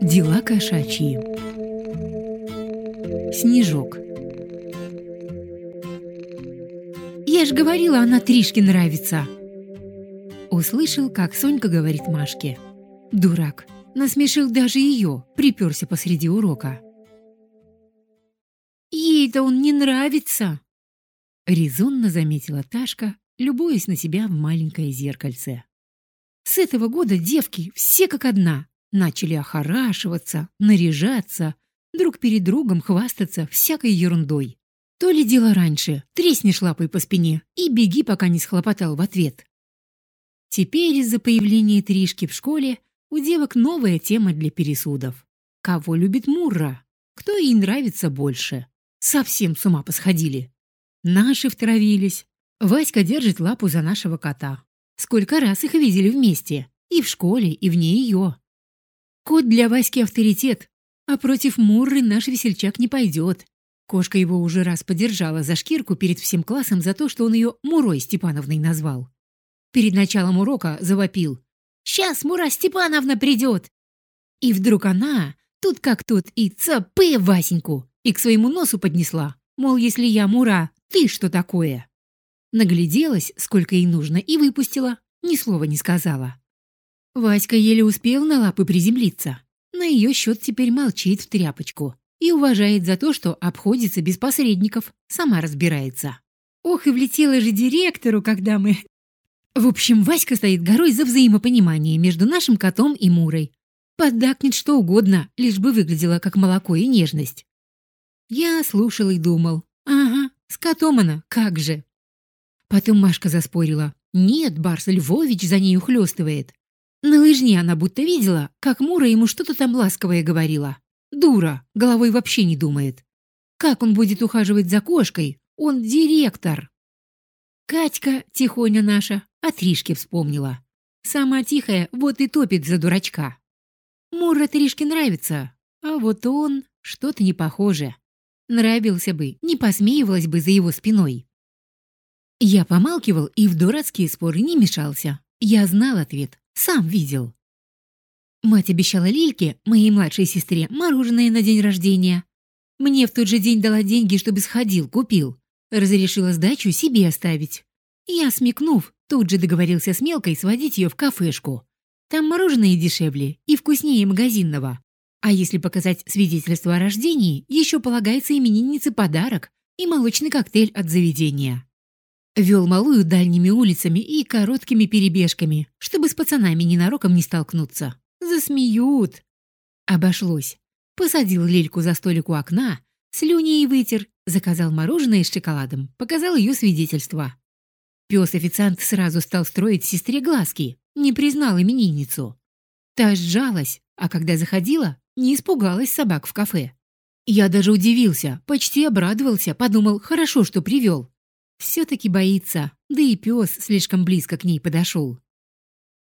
Дела кошачьи. Снежок. Я ж говорила, она Тришке нравится. Услышал, как Сонька говорит Машке. Дурак. Насмешил даже ее, приперся посреди урока. Ей-то он не нравится. Резонно заметила Ташка, любуясь на себя в маленькое зеркальце. С этого года девки все как одна начали охорашиваться, наряжаться, друг перед другом хвастаться всякой ерундой. То ли дело раньше, треснешь лапой по спине и беги, пока не схлопотал в ответ. Теперь из-за появления Тришки в школе у девок новая тема для пересудов. Кого любит Мурра? Кто ей нравится больше? Совсем с ума посходили. Наши втравились. Васька держит лапу за нашего кота. Сколько раз их видели вместе. И в школе, и вне ее. Кот для Васьки авторитет, а против Мурры наш весельчак не пойдет. Кошка его уже раз подержала за шкирку перед всем классом за то, что он ее Мурой Степановной назвал. Перед началом урока завопил. «Сейчас Мура Степановна придет!» И вдруг она, тут как тут, и цапы Васеньку, и к своему носу поднесла. Мол, если я Мура, ты что такое? Нагляделась, сколько ей нужно, и выпустила. Ни слова не сказала. Васька еле успел на лапы приземлиться. На ее счет теперь молчит в тряпочку и уважает за то, что обходится без посредников, сама разбирается. Ох, и влетела же директору, когда мы... В общем, Васька стоит горой за взаимопонимание между нашим котом и Мурой. Поддакнет что угодно, лишь бы выглядела как молоко и нежность. Я слушал и думал. Ага, с котом она, как же. Потом Машка заспорила. Нет, Барс Львович за ней ухлёстывает. На лыжне она будто видела, как Мура ему что-то там ласковое говорила. Дура, головой вообще не думает. Как он будет ухаживать за кошкой? Он директор. Катька, тихоня наша, о Тришке вспомнила. Сама тихая, вот и топит за дурачка. Мура Тришке нравится, а вот он что-то не похоже. Нравился бы, не посмеивалась бы за его спиной. Я помалкивал и в дурацкие споры не мешался. Я знал ответ. Сам видел. Мать обещала Лильке, моей младшей сестре, мороженое на день рождения. Мне в тот же день дала деньги, чтобы сходил, купил. Разрешила сдачу себе оставить. Я, смекнув, тут же договорился с Мелкой сводить ее в кафешку. Там мороженое дешевле и вкуснее магазинного. А если показать свидетельство о рождении, еще полагается имениннице подарок и молочный коктейль от заведения. Вел малую дальними улицами и короткими перебежками, чтобы с пацанами ненароком не столкнуться. Засмеют. Обошлось. Посадил Лельку за столик у окна, слюней вытер, заказал мороженое с шоколадом, показал ее свидетельство. Пес-официант сразу стал строить сестре глазки, не признал именинницу. Та сжалась, а когда заходила, не испугалась собак в кафе. Я даже удивился, почти обрадовался, подумал, хорошо, что привел. Все-таки боится, да и пес слишком близко к ней подошел.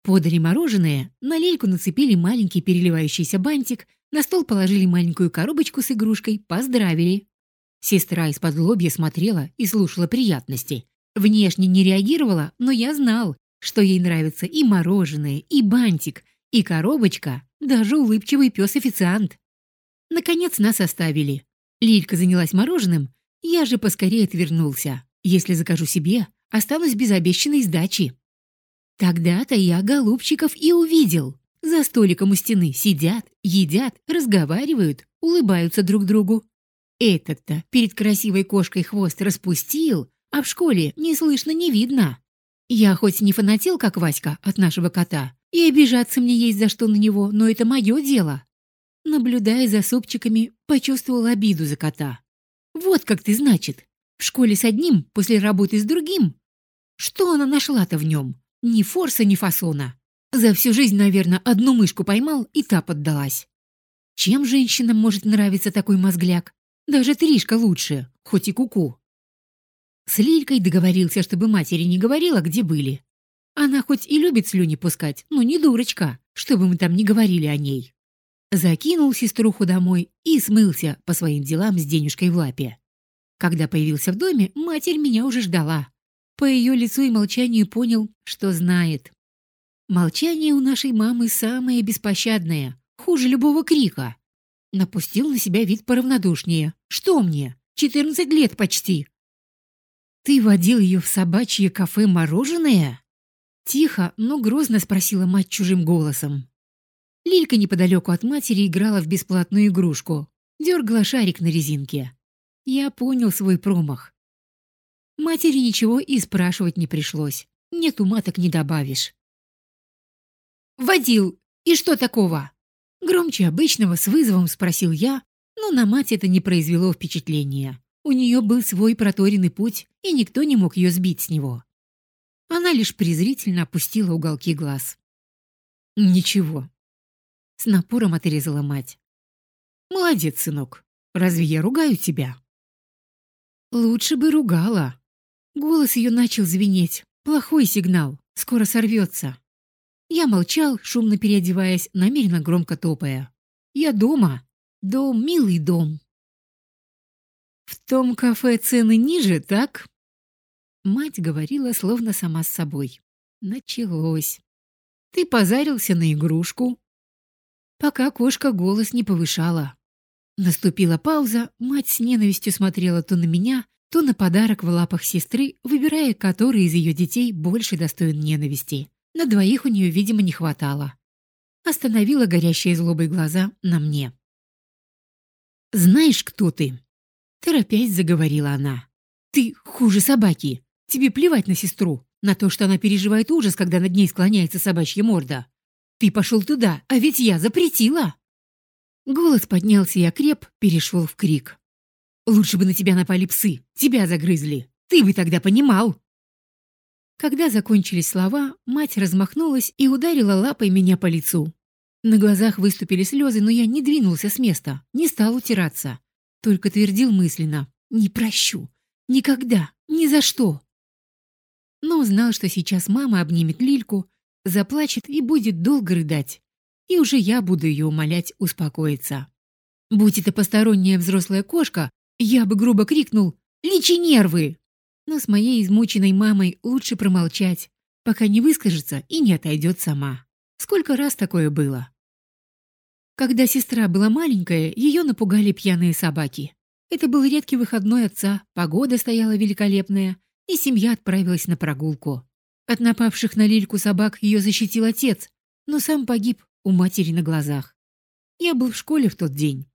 Подали мороженое, на лельку нацепили маленький переливающийся бантик, на стол положили маленькую коробочку с игрушкой, поздравили. Сестра из-под лобья смотрела и слушала приятности. Внешне не реагировала, но я знал, что ей нравится и мороженое, и бантик, и коробочка, даже улыбчивый пес-официант. Наконец нас оставили. Лилька занялась мороженым, я же поскорее отвернулся. Если закажу себе, останусь без обещанной сдачи. Тогда-то я голубчиков и увидел. За столиком у стены сидят, едят, разговаривают, улыбаются друг другу. Этот-то перед красивой кошкой хвост распустил, а в школе не слышно, не видно. Я хоть не фанател, как Васька, от нашего кота, и обижаться мне есть за что на него, но это мое дело. Наблюдая за супчиками, почувствовал обиду за кота. Вот как ты, значит. В школе с одним, после работы с другим. Что она нашла-то в нем? Ни форса, ни фасона. За всю жизнь, наверное, одну мышку поймал, и та поддалась. Чем женщинам может нравиться такой мозгляк? Даже Тришка лучше, хоть и куку. -ку. С Лилькой договорился, чтобы матери не говорила, где были. Она хоть и любит слюни пускать, но не дурочка, чтобы мы там не говорили о ней. Закинул сеструху домой и смылся по своим делам с денежкой в лапе. Когда появился в доме, матерь меня уже ждала. По ее лицу и молчанию понял, что знает. Молчание у нашей мамы самое беспощадное, хуже любого крика. Напустил на себя вид поравнодушнее. Что мне? Четырнадцать лет почти. Ты водил ее в собачье кафе «Мороженое»? Тихо, но грозно спросила мать чужим голосом. Лилька неподалеку от матери играла в бесплатную игрушку. Дергала шарик на резинке. Я понял свой промах. Матери ничего и спрашивать не пришлось. Нет ума так не добавишь. «Водил! И что такого?» Громче обычного с вызовом спросил я, но на мать это не произвело впечатления. У нее был свой проторенный путь, и никто не мог ее сбить с него. Она лишь презрительно опустила уголки глаз. «Ничего». С напором отрезала мать. «Молодец, сынок. Разве я ругаю тебя?» «Лучше бы ругала». Голос ее начал звенеть. Плохой сигнал. Скоро сорвется. Я молчал, шумно переодеваясь, намеренно громко топая. «Я дома. Дом, милый дом». «В том кафе цены ниже, так?» Мать говорила, словно сама с собой. Началось. «Ты позарился на игрушку?» Пока кошка голос не повышала. Наступила пауза, мать с ненавистью смотрела то на меня, то на подарок в лапах сестры, выбирая, который из ее детей больше достоин ненависти. На двоих у нее, видимо, не хватало. Остановила горящие злобой глаза на мне. «Знаешь, кто ты?» Торопясь заговорила она. «Ты хуже собаки. Тебе плевать на сестру, на то, что она переживает ужас, когда над ней склоняется собачья морда. Ты пошел туда, а ведь я запретила!» Голос поднялся и окреп, перешел в крик. «Лучше бы на тебя напали псы, тебя загрызли. Ты бы тогда понимал!» Когда закончились слова, мать размахнулась и ударила лапой меня по лицу. На глазах выступили слезы, но я не двинулся с места, не стал утираться. Только твердил мысленно «Не прощу! Никогда! Ни за что!» Но знал, что сейчас мама обнимет Лильку, заплачет и будет долго рыдать. И уже я буду ее умолять успокоиться. Будь это посторонняя взрослая кошка, я бы грубо крикнул «Личи нервы!» Но с моей измученной мамой лучше промолчать, пока не выскажется и не отойдет сама. Сколько раз такое было? Когда сестра была маленькая, ее напугали пьяные собаки. Это был редкий выходной отца, погода стояла великолепная, и семья отправилась на прогулку. От напавших на Лильку собак ее защитил отец, но сам погиб у матери на глазах. Я был в школе в тот день.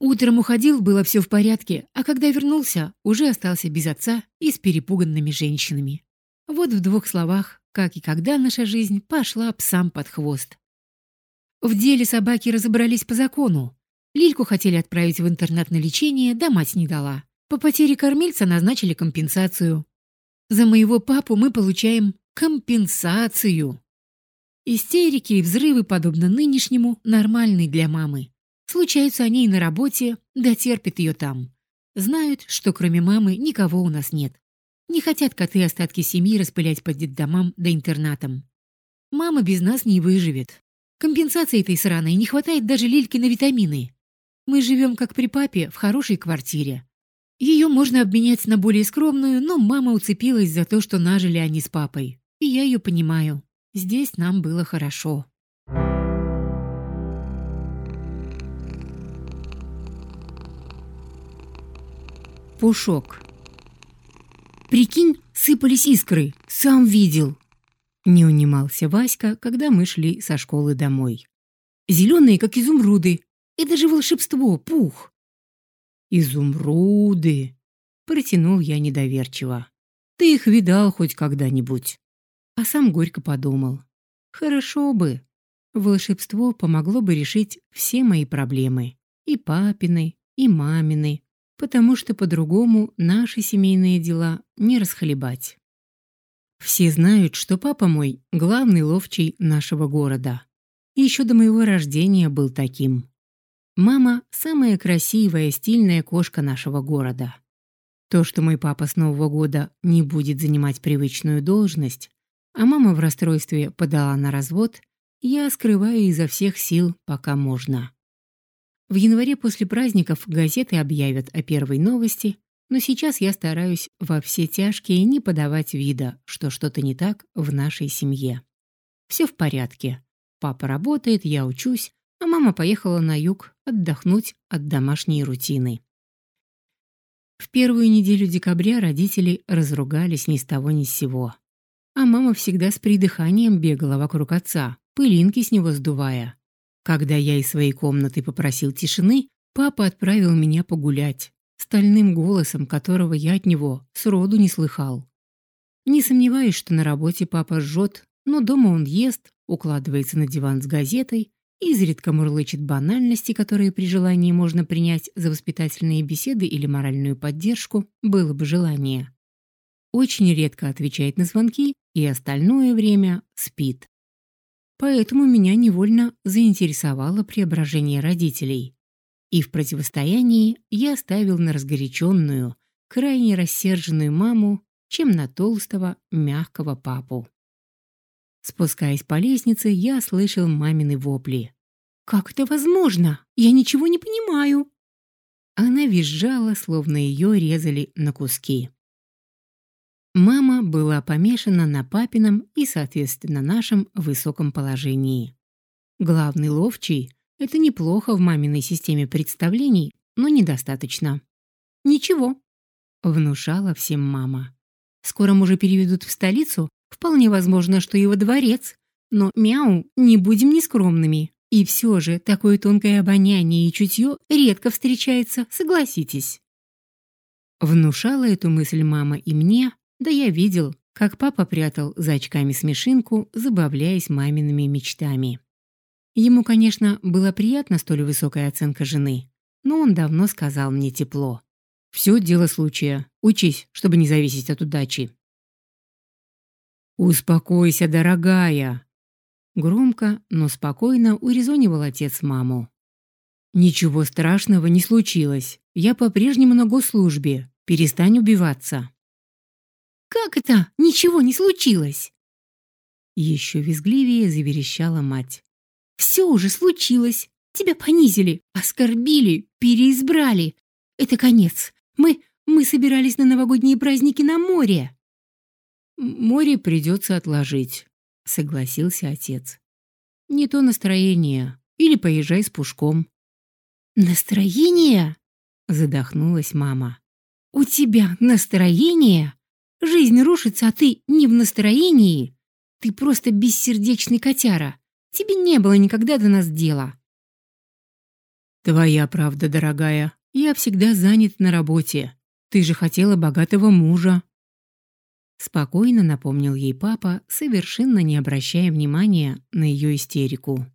Утром уходил, было все в порядке, а когда вернулся, уже остался без отца и с перепуганными женщинами. Вот в двух словах, как и когда наша жизнь пошла псам под хвост. В деле собаки разобрались по закону. Лильку хотели отправить в интернат на лечение, да мать не дала. По потере кормильца назначили компенсацию. За моего папу мы получаем компенсацию. Истерики и взрывы, подобно нынешнему, нормальны для мамы. Случаются они и на работе, да терпят ее там. Знают, что кроме мамы никого у нас нет. Не хотят коты остатки семьи распылять по детдомам да интернатам. Мама без нас не выживет. Компенсации этой сраной не хватает даже Лильки на витамины. Мы живем как при папе в хорошей квартире. Ее можно обменять на более скромную, но мама уцепилась за то, что нажили они с папой. И я ее понимаю. Здесь нам было хорошо. Пушок. Прикинь, сыпались искры. Сам видел. Не унимался Васька, когда мы шли со школы домой. Зеленые, как изумруды. Это же волшебство, пух. Изумруды, протянул я недоверчиво. Ты их видал хоть когда-нибудь? А сам горько подумал. Хорошо бы. Волшебство помогло бы решить все мои проблемы. И папины, и мамины. Потому что по-другому наши семейные дела не расхлебать. Все знают, что папа мой — главный ловчий нашего города. И еще до моего рождения был таким. Мама — самая красивая, стильная кошка нашего города. То, что мой папа с Нового года не будет занимать привычную должность, а мама в расстройстве подала на развод, я скрываю изо всех сил, пока можно. В январе после праздников газеты объявят о первой новости, но сейчас я стараюсь во все тяжкие не подавать вида, что что-то не так в нашей семье. Все в порядке. Папа работает, я учусь, а мама поехала на юг отдохнуть от домашней рутины. В первую неделю декабря родители разругались ни с того ни с сего. А мама всегда с придыханием бегала вокруг отца, пылинки с него сдувая. Когда я из своей комнаты попросил тишины, папа отправил меня погулять, стальным голосом которого я от него сроду не слыхал. Не сомневаюсь, что на работе папа жжет, но дома он ест, укладывается на диван с газетой, изредка мурлычет банальности, которые при желании можно принять за воспитательные беседы или моральную поддержку, было бы желание. Очень редко отвечает на звонки и остальное время спит. Поэтому меня невольно заинтересовало преображение родителей. И в противостоянии я ставил на разгоряченную, крайне рассерженную маму, чем на толстого, мягкого папу. Спускаясь по лестнице, я слышал мамины вопли. «Как это возможно? Я ничего не понимаю!» Она визжала, словно ее резали на куски. Мама была помешана на папином и, соответственно, нашем высоком положении. Главный ловчий — это неплохо в маминой системе представлений, но недостаточно. «Ничего», — внушала всем мама. «Скоро мужа переведут в столицу, вполне возможно, что его дворец. Но, мяу, не будем нескромными. И все же такое тонкое обоняние и чутье редко встречается, согласитесь». Внушала эту мысль мама и мне, да я видел, как папа прятал за очками смешинку, забавляясь мамиными мечтами. Ему, конечно, была приятна столь высокая оценка жены, но он давно сказал мне тепло. «Все дело случая. Учись, чтобы не зависеть от удачи». «Успокойся, дорогая!» Громко, но спокойно урезонивал отец маму. «Ничего страшного не случилось. Я по-прежнему на госслужбе. Перестань убиваться». Как это? Ничего не случилось!» Еще визгливее заверещала мать. «Все уже случилось. Тебя понизили, оскорбили, переизбрали. Это конец. Мы... мы собирались на новогодние праздники на море». «Море придется отложить», — согласился отец. «Не то настроение. Или поезжай с пушком». «Настроение?» — задохнулась мама. «У тебя настроение?» Жизнь рушится, а ты не в настроении. Ты просто бессердечный котяра. Тебе не было никогда до нас дела. Твоя правда, дорогая. Я всегда занят на работе. Ты же хотела богатого мужа. Спокойно напомнил ей папа, совершенно не обращая внимания на ее истерику.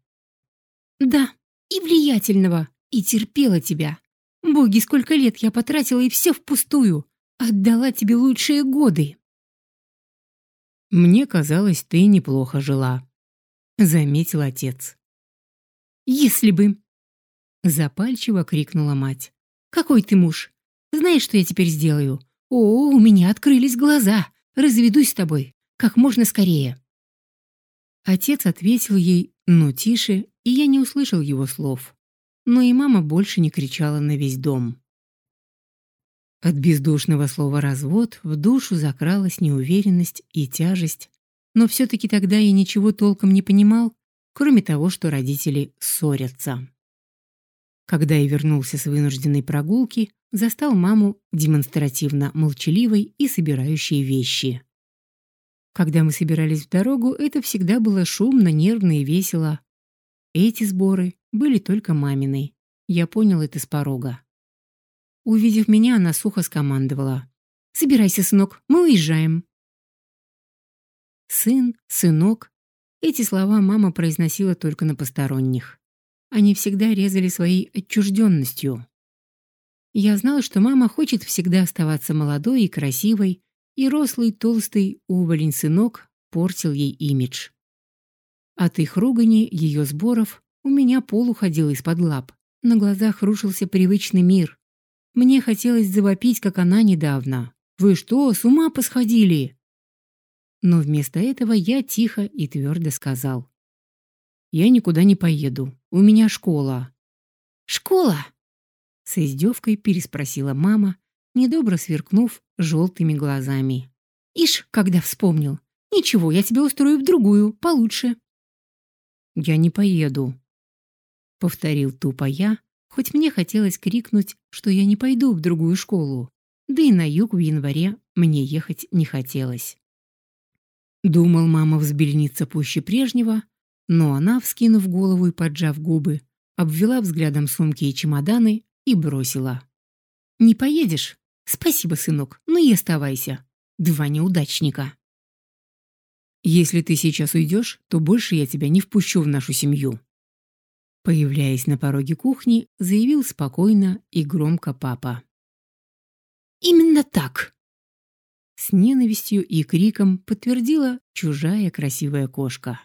Да, и влиятельного, и терпела тебя. Боги, сколько лет я потратила, и все впустую. Отдала тебе лучшие годы. Мне казалось, ты неплохо жила, заметил отец. Если бы, запальчиво крикнула мать. Какой ты муж? Знаешь, что я теперь сделаю? О, у меня открылись глаза. Разведусь с тобой как можно скорее. Отец ответил ей «ну тише», и я не услышал его слов. Но и мама больше не кричала на весь дом. От бездушного слова «развод» в душу закралась неуверенность и тяжесть, но все-таки тогда я ничего толком не понимал, кроме того, что родители ссорятся. Когда я вернулся с вынужденной прогулки, застал маму демонстративно молчаливой и собирающей вещи. Когда мы собирались в дорогу, это всегда было шумно, нервно и весело. Эти сборы были только маминой. Я понял это с порога. Увидев меня, она сухо скомандовала. «Собирайся, сынок, мы уезжаем». «Сын», «сынок» — эти слова мама произносила только на посторонних. Они всегда резали своей отчужденностью. Я знала, что мама хочет всегда оставаться молодой и красивой, и рослый, толстый уволень сынок портил ей имидж. От их ругани, ее сборов, у меня пол уходил из-под лап. На глазах рушился привычный мир. Мне хотелось завопить, как она недавно. «Вы что, с ума посходили?» Но вместо этого я тихо и твердо сказал. «Я никуда не поеду. У меня школа». «Школа?» С издевкой переспросила мама, недобро сверкнув желтыми глазами. «Ишь, когда вспомнил. Ничего, я тебя устрою в другую, получше. Я не поеду, повторил тупо я, хоть мне хотелось крикнуть, что я не пойду в другую школу. Да и на юг в январе мне ехать не хотелось. Думал, мама взбельнится пуще прежнего, но она, вскинув голову и поджав губы, обвела взглядом сумки и чемоданы и бросила. «Не поедешь? Спасибо, сынок, ну и оставайся. Два неудачника». «Если ты сейчас уйдешь, то больше я тебя не впущу в нашу семью». Появляясь на пороге кухни, заявил спокойно и громко папа. «Именно так!» С ненавистью и криком подтвердила чужая красивая кошка.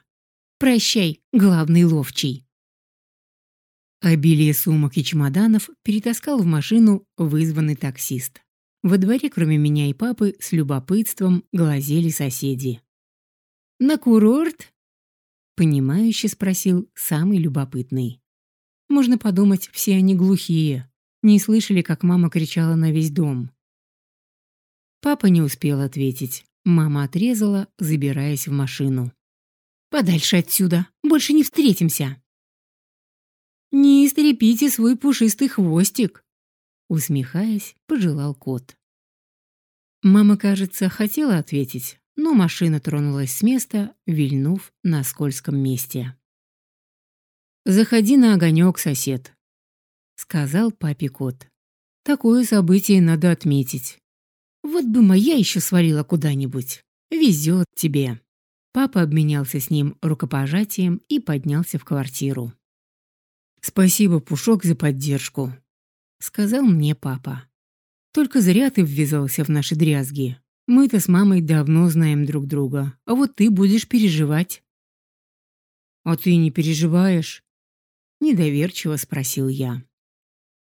«Прощай, главный ловчий!» Обилие сумок и чемоданов перетаскал в машину вызванный таксист. Во дворе, кроме меня и папы, с любопытством глазели соседи. «На курорт?» — понимающе спросил самый любопытный. Можно подумать, все они глухие, не слышали, как мама кричала на весь дом. Папа не успел ответить. Мама отрезала, забираясь в машину. «Подальше отсюда! Больше не встретимся!» «Не истрепите свой пушистый хвостик!» Усмехаясь, пожелал кот. Мама, кажется, хотела ответить, но машина тронулась с места, вильнув на скользком месте. «Заходи на огонек, сосед», — сказал папе кот. «Такое событие надо отметить. Вот бы моя еще свалила куда-нибудь. Везет тебе. Папа обменялся с ним рукопожатием и поднялся в квартиру. «Спасибо, Пушок, за поддержку», — сказал мне папа. «Только зря ты ввязался в наши дрязги. Мы-то с мамой давно знаем друг друга, а вот ты будешь переживать». «А ты не переживаешь?» — недоверчиво спросил я.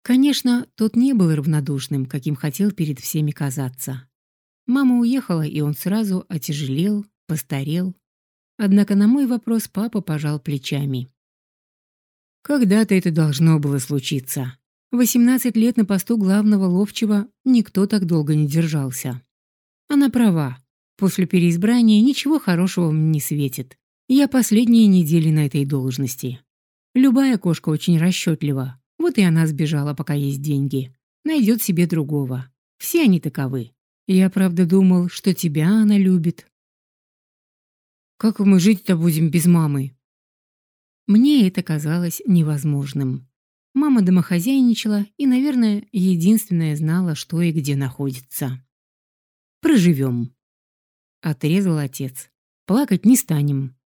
Конечно, тот не был равнодушным, каким хотел перед всеми казаться. Мама уехала, и он сразу отяжелел, постарел. Однако на мой вопрос папа пожал плечами. Когда-то это должно было случиться. 18 лет на посту главного ловчего никто так долго не держался. Она права. После переизбрания ничего хорошего мне не светит. Я последние недели на этой должности. Любая кошка очень расчетлива, вот и она сбежала, пока есть деньги. Найдет себе другого. Все они таковы. Я, правда, думал, что тебя она любит. Как мы жить-то будем без мамы? Мне это казалось невозможным. Мама домохозяйничала и, наверное, единственная знала, что и где находится. «Проживем», — отрезал отец. «Плакать не станем».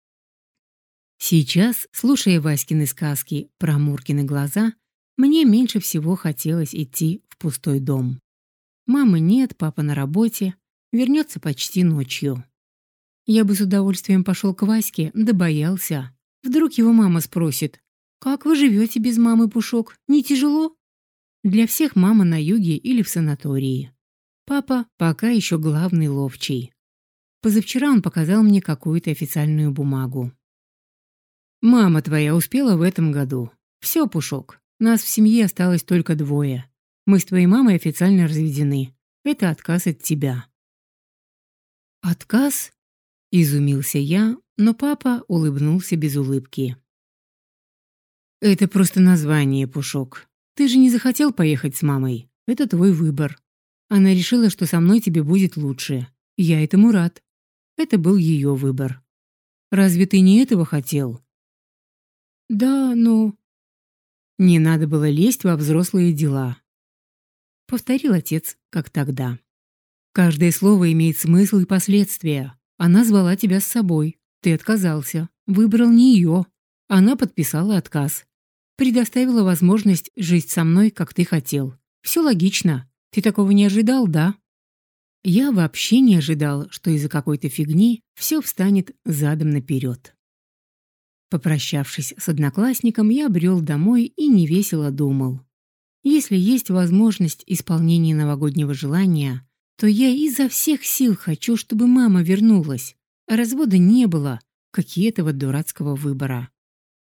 Сейчас, слушая Васькины сказки про Муркины глаза, мне меньше всего хотелось идти в пустой дом. Мамы нет, папа на работе, вернется почти ночью. Я бы с удовольствием пошел к Ваське, да боялся. Вдруг его мама спросит, «Как вы живете без мамы, Пушок? Не тяжело?» Для всех мама на юге или в санатории. Папа пока еще главный ловчий. Позавчера он показал мне какую-то официальную бумагу. «Мама твоя успела в этом году. Все, Пушок, нас в семье осталось только двое. Мы с твоей мамой официально разведены. Это отказ от тебя». «Отказ?» — изумился я, но папа улыбнулся без улыбки. «Это просто название, Пушок. Ты же не захотел поехать с мамой. Это твой выбор. Она решила, что со мной тебе будет лучше. Я этому рад. Это был ее выбор. Разве ты не этого хотел?» «Да, но...» Не надо было лезть во взрослые дела. Повторил отец, как тогда. Каждое слово имеет смысл и последствия. Она звала тебя с собой. Ты отказался. Выбрал не ее. Она подписала отказ. Предоставила возможность жить со мной, как ты хотел. Все логично. Ты такого не ожидал, да? Я вообще не ожидал, что из-за какой-то фигни все встанет задом наперед. Попрощавшись с одноклассником, я брел домой и невесело думал. Если есть возможность исполнения новогоднего желания, то я изо всех сил хочу, чтобы мама вернулась, а развода не было, как и этого дурацкого выбора.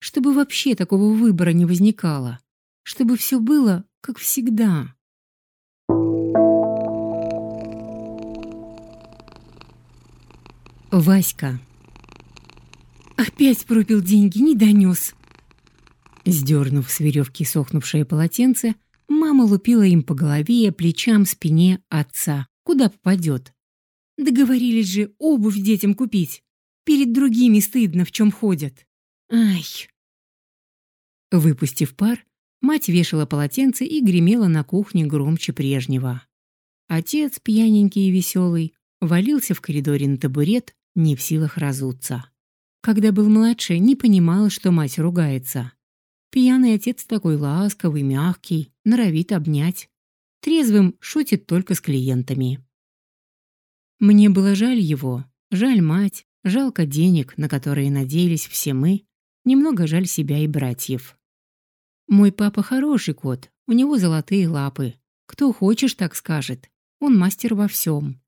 Чтобы вообще такого выбора не возникало. Чтобы все было, как всегда. Васька. Опять пропил деньги, не донес. Сдернув с веревки сохнувшее полотенце, мама лупила им по голове плечам, спине отца. Куда попадет? Договорились же обувь детям купить. Перед другими стыдно, в чем ходят. Ай. Выпустив пар, мать вешала полотенце и гремела на кухне громче прежнего. Отец, пьяненький и веселый, валился в коридоре на табурет, не в силах разуться. Когда был младше, не понимал, что мать ругается. Пьяный отец такой ласковый, мягкий, норовит обнять. Трезвым шутит только с клиентами. Мне было жаль его, жаль мать, жалко денег, на которые надеялись все мы, немного жаль себя и братьев. Мой папа хороший кот, у него золотые лапы. Кто хочешь, так скажет. Он мастер во всем.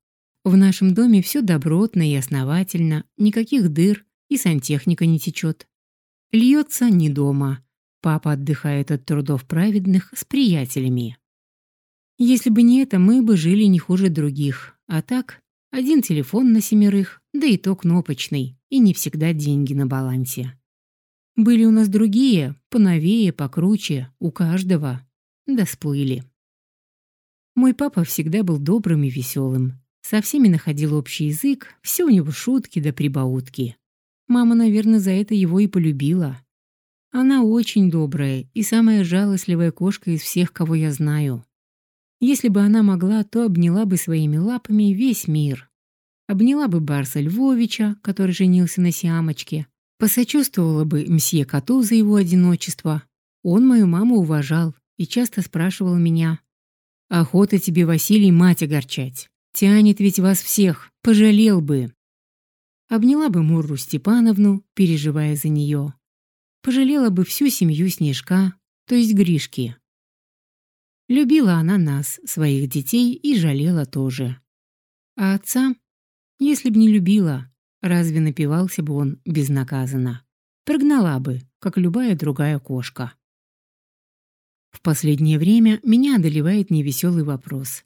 В нашем доме все добротно и основательно, никаких дыр, и сантехника не течет. Льется не дома. Папа отдыхает от трудов праведных с приятелями. Если бы не это, мы бы жили не хуже других. А так, один телефон на семерых, да и то кнопочный, и не всегда деньги на балансе. Были у нас другие, поновее, покруче, у каждого. Да сплыли. Мой папа всегда был добрым и веселым. Со всеми находил общий язык, все у него шутки да прибаутки. Мама, наверное, за это его и полюбила. Она очень добрая и самая жалостливая кошка из всех, кого я знаю. Если бы она могла, то обняла бы своими лапами весь мир. Обняла бы Барса Львовича, который женился на Сиамочке. Посочувствовала бы мсье Коту за его одиночество. Он мою маму уважал и часто спрашивал меня. «Охота тебе, Василий, мать огорчать. Тянет ведь вас всех, пожалел бы. Обняла бы Мурру Степановну, переживая за нее. Пожалела бы всю семью Снежка, то есть Гришки. Любила она нас, своих детей, и жалела тоже. А отца? Если б не любила, разве напивался бы он безнаказанно? Прогнала бы, как любая другая кошка. В последнее время меня одолевает невеселый вопрос.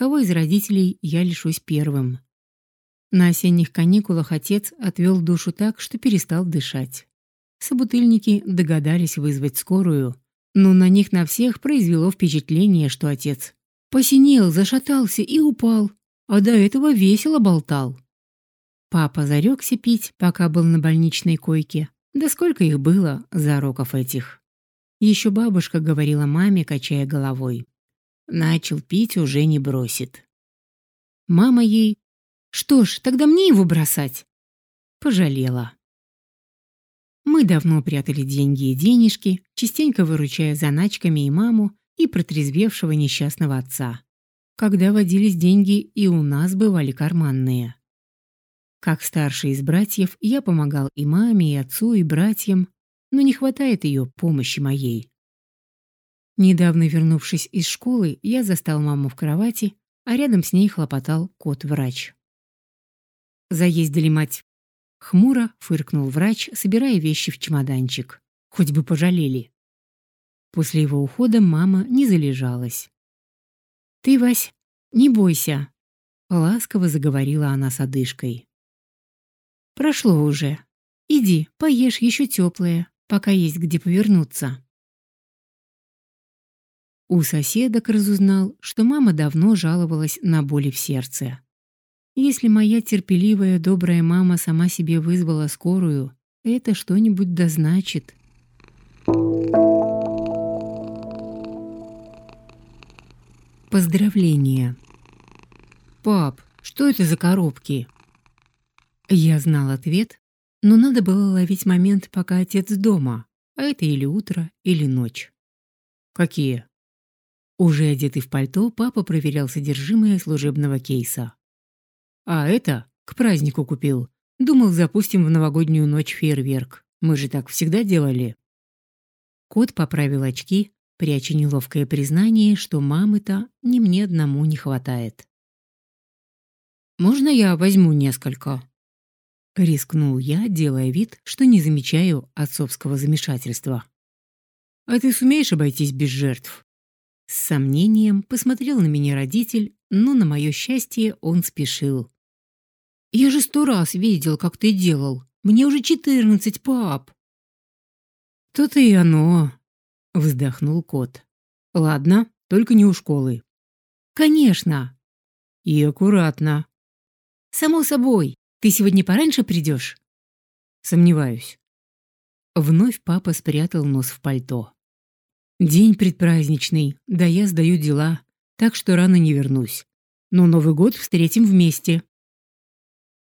Кого из родителей я лишусь первым? На осенних каникулах отец отвел душу так, что перестал дышать. Собутыльники догадались вызвать скорую, но на них на всех произвело впечатление, что отец посинел, зашатался и упал, а до этого весело болтал. Папа зарекся пить, пока был на больничной койке. Да сколько их было, зароков этих. Еще бабушка говорила маме, качая головой. Начал пить, уже не бросит. Мама ей... Что ж, тогда мне его бросать? Пожалела. Мы давно прятали деньги и денежки, частенько выручая заначками и маму, и протрезвевшего несчастного отца. Когда водились деньги, и у нас бывали карманные. Как старший из братьев, я помогал и маме, и отцу, и братьям, но не хватает ее помощи моей. Недавно вернувшись из школы, я застал маму в кровати, а рядом с ней хлопотал кот-врач. «Заездили, мать!» Хмуро фыркнул врач, собирая вещи в чемоданчик. Хоть бы пожалели. После его ухода мама не залежалась. «Ты, Вась, не бойся!» Ласково заговорила она с одышкой. «Прошло уже. Иди, поешь еще теплое, пока есть где повернуться». У соседок разузнал, что мама давно жаловалась на боли в сердце. Если моя терпеливая, добрая мама сама себе вызвала скорую, это что-нибудь дозначит. Поздравления. «Пап, что это за коробки?» Я знал ответ, но надо было ловить момент, пока отец дома, а это или утро, или ночь. «Какие?» Уже одетый в пальто, папа проверял содержимое служебного кейса. «А это к празднику купил. Думал, запустим в новогоднюю ночь фейерверк. Мы же так всегда делали». Кот поправил очки, пряча неловкое признание, что мамы-то ни мне одному не хватает. «Можно я возьму несколько?» Рискнул я, делая вид, что не замечаю отцовского замешательства. «А ты сумеешь обойтись без жертв?» С сомнением посмотрел на меня родитель, но, на мое счастье, он спешил. Я же сто раз видел, как ты делал. Мне уже четырнадцать, пап. То-то и оно, вздохнул кот. Ладно, только не у школы. Конечно. И аккуратно. Само собой. Ты сегодня пораньше придешь? Сомневаюсь. Вновь папа спрятал нос в пальто. День предпраздничный, да я сдаю дела, так что рано не вернусь. Но Новый год встретим вместе.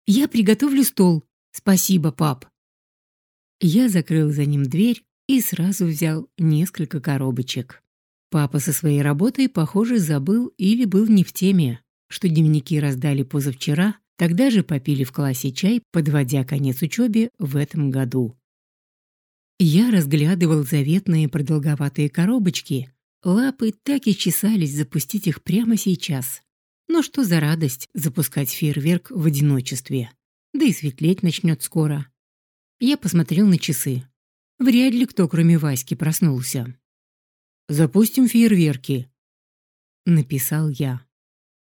Я приготовлю стол. Спасибо, пап. Я закрыл за ним дверь и сразу взял несколько коробочек. Папа со своей работой, похоже, забыл или был не в теме, что дневники раздали позавчера, тогда же попили в классе чай, подводя конец учебе в этом году. Я разглядывал заветные продолговатые коробочки, лапы так и чесались запустить их прямо сейчас. Но что за радость запускать фейерверк в одиночестве? Да и светлеть начнет скоро. Я посмотрел на часы. Вряд ли кто, кроме Васьки, проснулся. «Запустим фейерверки», — написал я.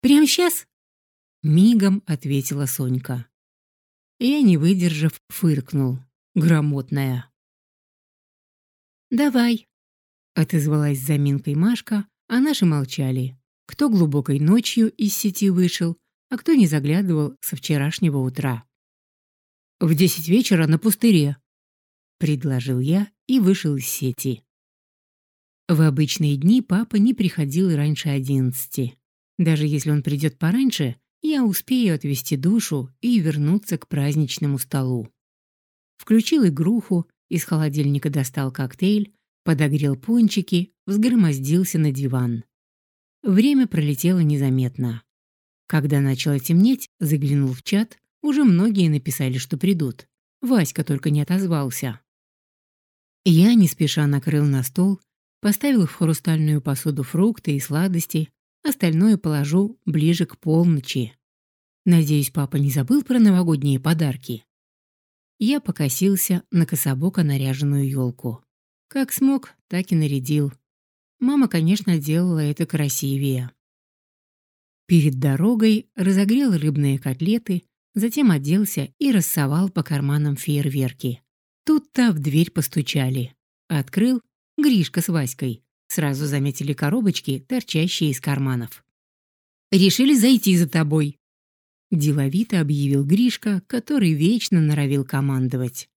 «Прямо сейчас?» — мигом ответила Сонька. Я, не выдержав, фыркнул. Грамотная. «Давай», — отозвалась заминкой Машка, а наши молчали. Кто глубокой ночью из сети вышел, а кто не заглядывал со вчерашнего утра. «В десять вечера на пустыре», — предложил я и вышел из сети. В обычные дни папа не приходил раньше одиннадцати. Даже если он придет пораньше, я успею отвести душу и вернуться к праздничному столу. Включил игруху, из холодильника достал коктейль, подогрел пончики, взгромоздился на диван. Время пролетело незаметно. Когда начало темнеть, заглянул в чат, уже многие написали, что придут. Васька только не отозвался. Я не спеша накрыл на стол, поставил в хрустальную посуду фрукты и сладости, остальное положу ближе к полночи. Надеюсь, папа не забыл про новогодние подарки. Я покосился на кособоко наряженную елку. Как смог, так и нарядил. Мама, конечно, делала это красивее. Перед дорогой разогрел рыбные котлеты, затем оделся и рассовал по карманам фейерверки. Тут-то в дверь постучали. Открыл Гришка с Васькой. Сразу заметили коробочки, торчащие из карманов. «Решили зайти за тобой», — деловито объявил Гришка, который вечно норовил командовать.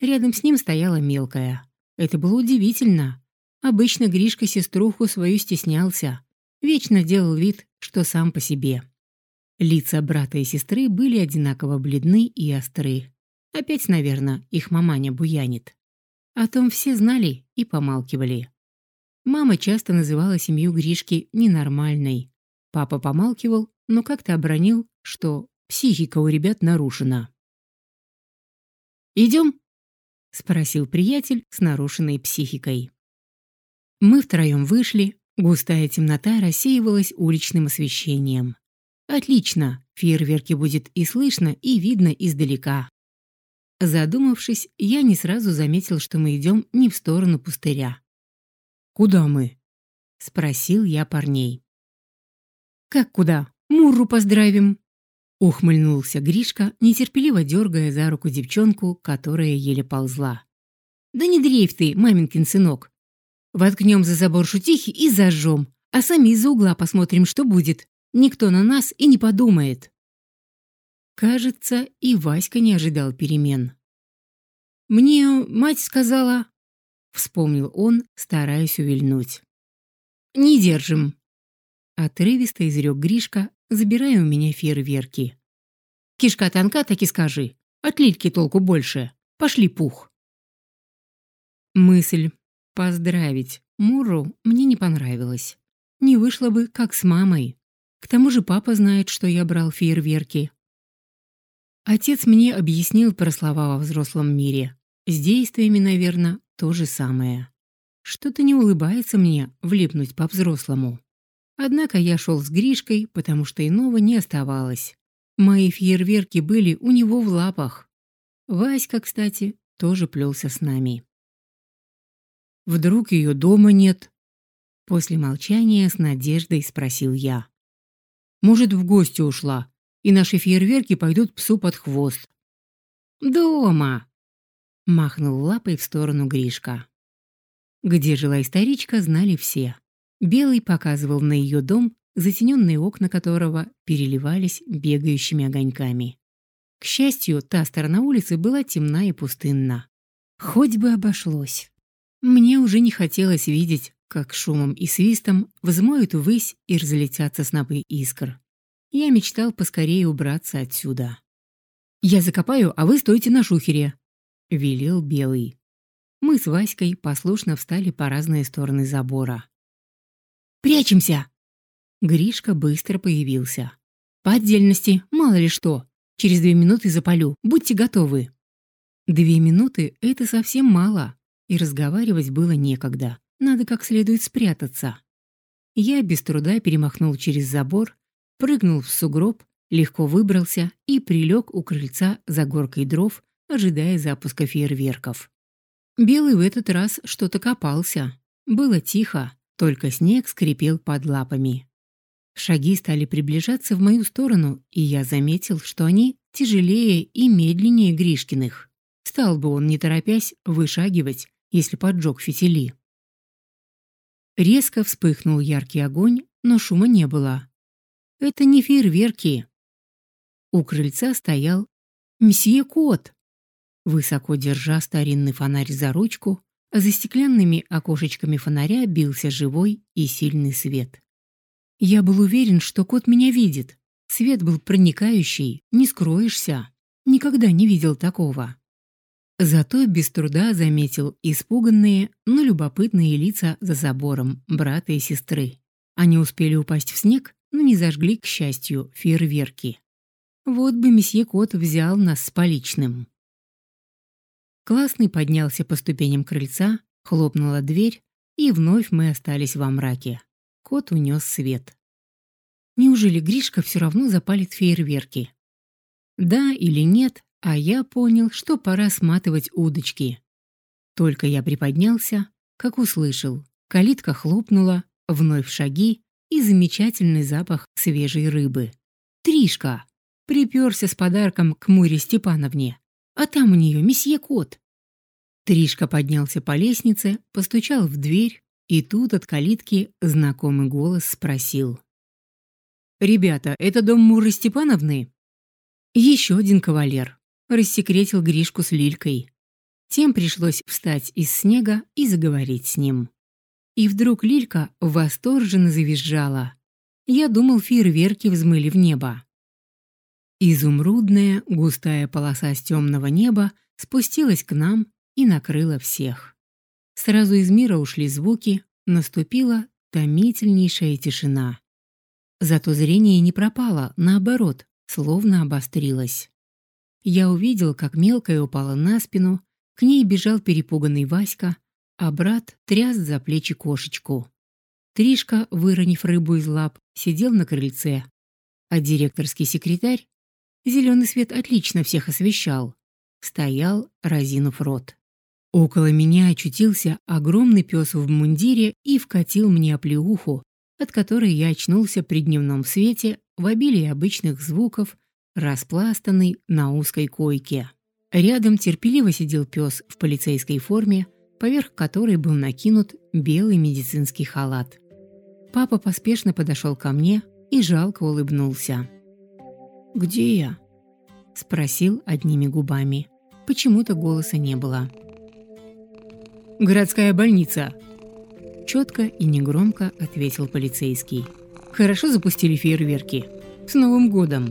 Рядом с ним стояла мелкая. Это было удивительно. Обычно Гришка сеструху свою стеснялся. Вечно делал вид, что сам по себе. Лица брата и сестры были одинаково бледны и остры. Опять, наверное, их маманя буянит. О том все знали и помалкивали. Мама часто называла семью Гришки ненормальной. Папа помалкивал, но как-то обронил, что психика у ребят нарушена. «Идем?» — спросил приятель с нарушенной психикой. Мы втроем вышли, густая темнота рассеивалась уличным освещением. Отлично, фейерверки будет и слышно, и видно издалека. Задумавшись, я не сразу заметил, что мы идем не в сторону пустыря. «Куда мы?» — спросил я парней. «Как куда? Мурру поздравим!» Ухмыльнулся Гришка, нетерпеливо дергая за руку девчонку, которая еле ползла. «Да не дрейф ты, маменькин сынок. Воткнем за забор шутихи и зажжем, а сами из-за угла посмотрим, что будет. Никто на нас и не подумает. Кажется, и Васька не ожидал перемен. «Мне мать сказала...» — вспомнил он, стараясь увильнуть. «Не держим!» Отрывисто изрек Гришка, забирая у меня фейерверки. «Кишка тонка, так и скажи. От лильки толку больше. Пошли пух!» Мысль Поздравить Муру мне не понравилось. Не вышло бы, как с мамой. К тому же папа знает, что я брал фейерверки. Отец мне объяснил про слова во взрослом мире. С действиями, наверное, то же самое. Что-то не улыбается мне влипнуть по-взрослому. Однако я шел с Гришкой, потому что иного не оставалось. Мои фейерверки были у него в лапах. Васька, кстати, тоже плелся с нами. Вдруг ее дома нет? После молчания с надеждой спросил я. Может, в гости ушла? и наши фейерверки пойдут псу под хвост. «Дома!» — махнул лапой в сторону Гришка. Где жила историчка, знали все. Белый показывал на ее дом, затененные окна которого переливались бегающими огоньками. К счастью, та сторона улицы была темна и пустынна. Хоть бы обошлось. Мне уже не хотелось видеть, как шумом и свистом взмоют ввысь и разлетятся снопы искр. Я мечтал поскорее убраться отсюда. «Я закопаю, а вы стойте на шухере», — велел Белый. Мы с Васькой послушно встали по разные стороны забора. «Прячемся!» Гришка быстро появился. «По отдельности, мало ли что. Через две минуты запалю. Будьте готовы». Две минуты — это совсем мало, и разговаривать было некогда. Надо как следует спрятаться. Я без труда перемахнул через забор, прыгнул в сугроб, легко выбрался и прилег у крыльца за горкой дров, ожидая запуска фейерверков. Белый в этот раз что-то копался. Было тихо, только снег скрипел под лапами. Шаги стали приближаться в мою сторону, и я заметил, что они тяжелее и медленнее Гришкиных. Стал бы он, не торопясь, вышагивать, если поджег фитили. Резко вспыхнул яркий огонь, но шума не было. Это не фейерверки. У крыльца стоял месье Кот. Высоко держа старинный фонарь за ручку, за стеклянными окошечками фонаря бился живой и сильный свет. Я был уверен, что кот меня видит. Свет был проникающий, не скроешься. Никогда не видел такого. Зато без труда заметил испуганные, но любопытные лица за забором брата и сестры. Они успели упасть в снег, но не зажгли, к счастью, фейерверки. Вот бы месье Кот взял нас с поличным. Классный поднялся по ступеням крыльца, хлопнула дверь, и вновь мы остались во мраке. Кот унес свет. Неужели Гришка все равно запалит фейерверки? Да или нет, а я понял, что пора сматывать удочки. Только я приподнялся, как услышал. Калитка хлопнула, вновь шаги и замечательный запах свежей рыбы. Тришка! Приперся с подарком к Муре Степановне. А там у нее месье кот. Тришка поднялся по лестнице, постучал в дверь, и тут от калитки знакомый голос спросил. «Ребята, это дом Муры Степановны?» Еще один кавалер. Рассекретил Гришку с Лилькой. Тем пришлось встать из снега и заговорить с ним. И вдруг Лилька восторженно завизжала. Я думал, фейерверки взмыли в небо. Изумрудная, густая полоса с темного неба спустилась к нам и накрыла всех. Сразу из мира ушли звуки, наступила томительнейшая тишина. Зато зрение не пропало, наоборот, словно обострилось. Я увидел, как мелкая упала на спину, к ней бежал перепуганный Васька, а брат тряс за плечи кошечку. Тришка, выронив рыбу из лап, сидел на крыльце, а директорский секретарь Зеленый свет отлично всех освещал. Стоял, разинув рот. Около меня очутился огромный пес в мундире и вкатил мне оплеуху, от которой я очнулся при дневном свете в обилии обычных звуков, распластанный на узкой койке. Рядом терпеливо сидел пес в полицейской форме, поверх которой был накинут белый медицинский халат. Папа поспешно подошел ко мне и жалко улыбнулся. «Где я?» — спросил одними губами. Почему-то голоса не было. «Городская больница!» Четко и негромко ответил полицейский. «Хорошо запустили фейерверки. С Новым годом!»